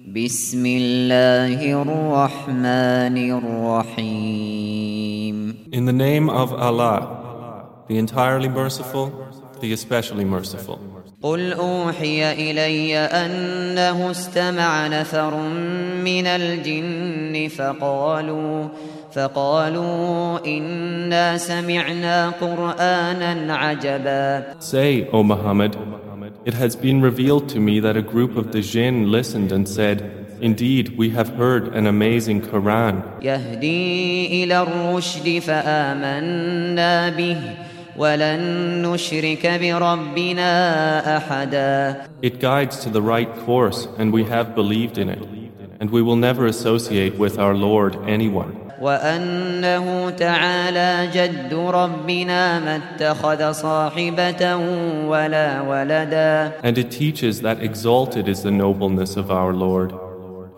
بسم الله الرحمن الرحيم In the name of Allah, the entirely merciful, the especially merciful. قل أوحي إلي أنه استمع نفر من الجن فقالوا فقالوا إنا سمعنا قرآنا عجبا Say, O Muhammad, it has been revealed to me that a group of the jinn listened and said, Indeed, we have heard an amazing Quran. يهدي إلى الرشد فآمنا به ولن نشرك بربنا أحدا It guides to the right course, and we have believed in it. And we will never associate with our Lord anyone. وأنه تعالى جد ربنا ما اتخذ صاحبة ولا ولدا And it teaches that exalted is the nobleness of our Lord.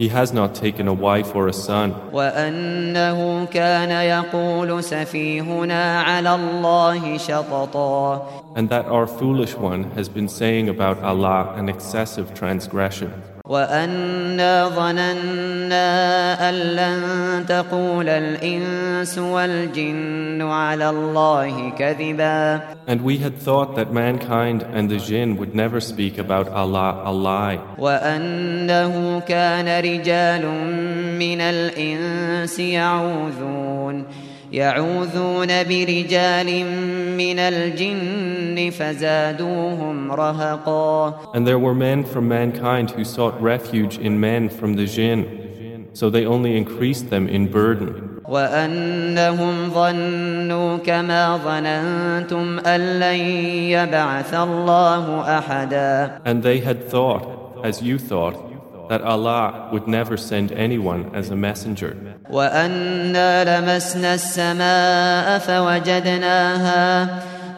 He has not taken a wife or a son. وأنه كان يقول سفيهنا على الله شططا And that our foolish one has been saying about Allah an excessive transgression. وأنا ظننا أن لن تقول الإنس والجن على الله كذبا And we had thought that mankind and the jinn would never speak about Allah a lie. وأنه كان رجال من الإنس يعوذون يعوذون برجال من الجن فزادوهم رهقا And there were men from mankind who sought refuge in men from the jinn, so they only increased them in burden. وأنهم ظنوا كما ظننتم أن لن يبعث الله أحدا And they had thought, as you thought, that Allah would never send anyone as a messenger. وأنا لمسنا السماء فوجدناها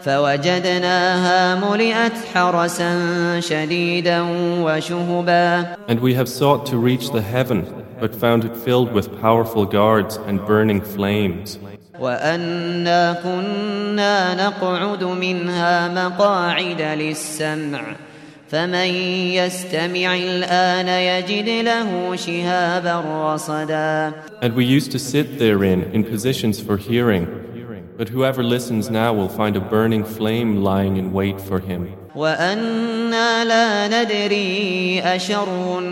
فوجدناها ملئت حرسا شديدا وشهبا And we have sought to reach the heaven, but found it filled with powerful guards and burning flames. وأنا كنا نقعد منها مقاعد للسمع فمن يستمع الآن يجد له شهابا رصدا And we used to sit therein in positions for hearing, but whoever listens now will find a burning flame lying in wait for him. وأنا لا ندري أشر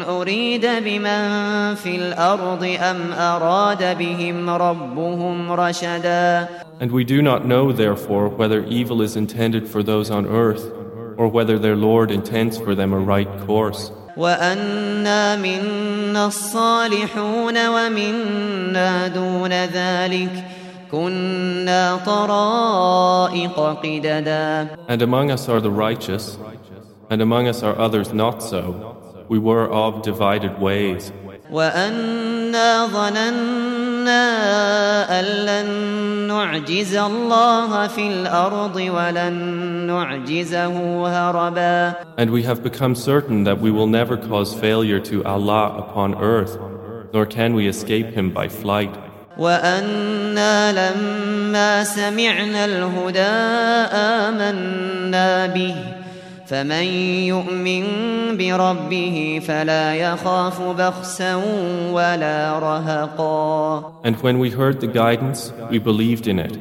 أريد بمن في الأرض أم أراد بهم ربهم رشدا And we do not know, therefore, whether evil is intended for those on earth, or whether their Lord intends for them a right course. وأنا منا الصالحون ومنا دون ذلك كنا طرائق قددا And among us are the righteous, and among us are others not so. We were of divided ways. وأنا ظننا أن لن نعجز الله في الأرض ولن نعجزه هربا And we have become certain that we will never cause failure to Allah upon earth, nor can we escape Him by flight. وأنا لما سمعنا الهدى آمنا به فمن يؤمن بربه فلا يخاف بخسا ولا رهقا And when we heard the guidance, we believed in it.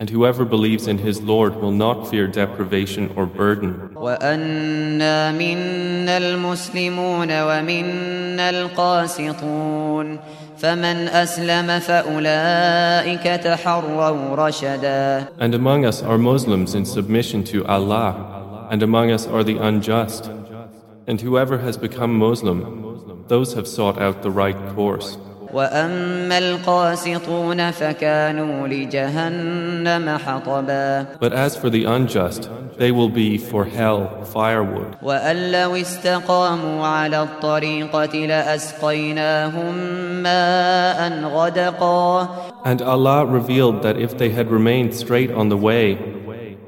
And whoever believes in his Lord will not fear deprivation or burden. وأنا منا المسلمون ومنا القاسطون فمن أسلم فأولئك تحروا رشدا And among us are Muslims in submission to Allah, and among us are the unjust. And whoever has become Muslim, those have sought out the right course. But as for the unjust, they will be for hell firewood. And Allah revealed that if they had remained straight on the way,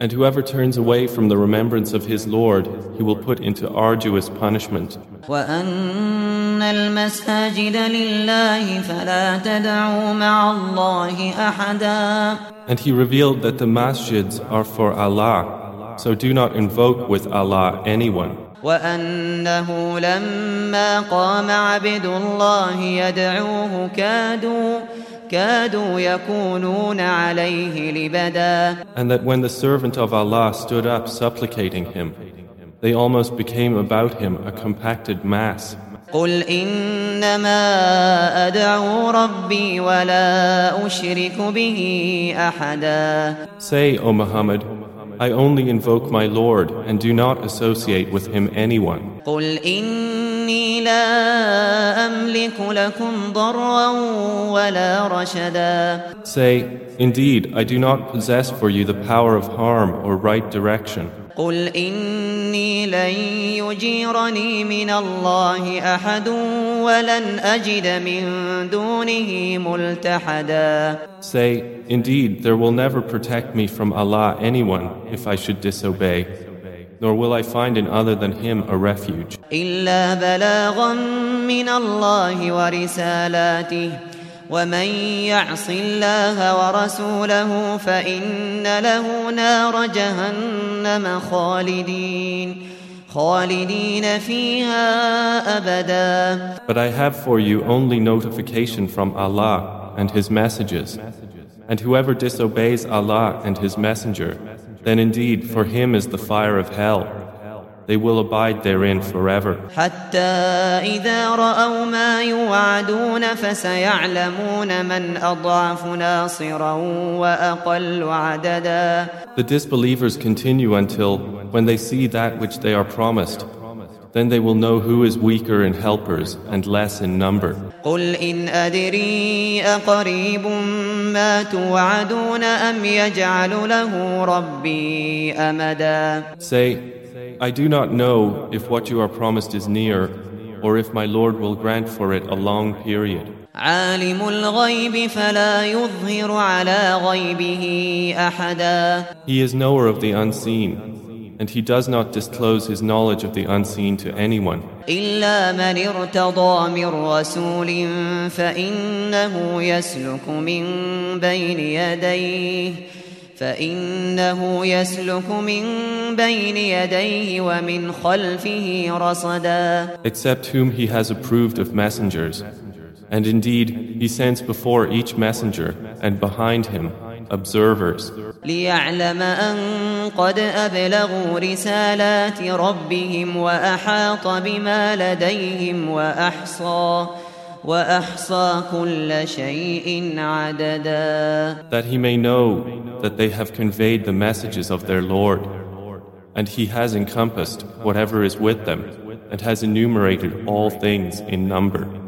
And whoever turns away from the remembrance of his Lord, he will put into arduous punishment. وأن المساجد لله فلا تدعوا مع الله أحدا And he revealed that the masjids are for Allah, so do not invoke with Allah anyone. وأنه لما قام عبد الله يدعوه كادوا كادوا يكونون عليه لبدا And that when the servant of Allah stood up supplicating him, they almost became about him a compacted mass. قل إنما أدعو ربي ولا أشرك به أحدا Say, O Muhammad, I only invoke my Lord and do not associate with him anyone. قل إني لا أملك لكم ضرا ولا رشدا Say, Indeed, I do not possess for you the power of harm or right direction. قل إني لن يجيرني من الله أحد ولن أجد من دونه ملتحدا Say, Indeed, there will never protect me from Allah anyone if I should disobey, nor will I find in other than Him a refuge. إلا بلاغا من الله ورسالاته ومن يعص الله ورسوله فإن له نار جهنم خالدين خالدين فيها أبدا But I have for you only notification from Allah and His messages. And whoever disobeys Allah and His Messenger, then indeed for him is the fire of hell. they will abide therein forever. The disbelievers continue until when they see that which they are promised then they will know who is weaker in helpers and less in number. Say, I do not know if what you are promised is near, or if my Lord will grant for it a long period. عالم الغيب فلا يظهر على غيبه أحدا He is knower of the unseen, and he does not disclose his knowledge of the unseen to anyone. إلا من ارتضى من رسول فإنه يسلك من بين يديه فإنه يسلك من بين يديه ومن خلفه رصدا except whom he has approved of messengers. And indeed, he sends before each messenger and behind him observers, ليعلم أن قد أبلغوا رسالات ربهم وأحاط بما لديهم وأحصى That he may know that they have conveyed the messages of their Lord, and he has encompassed whatever is with them, and has enumerated all things in number.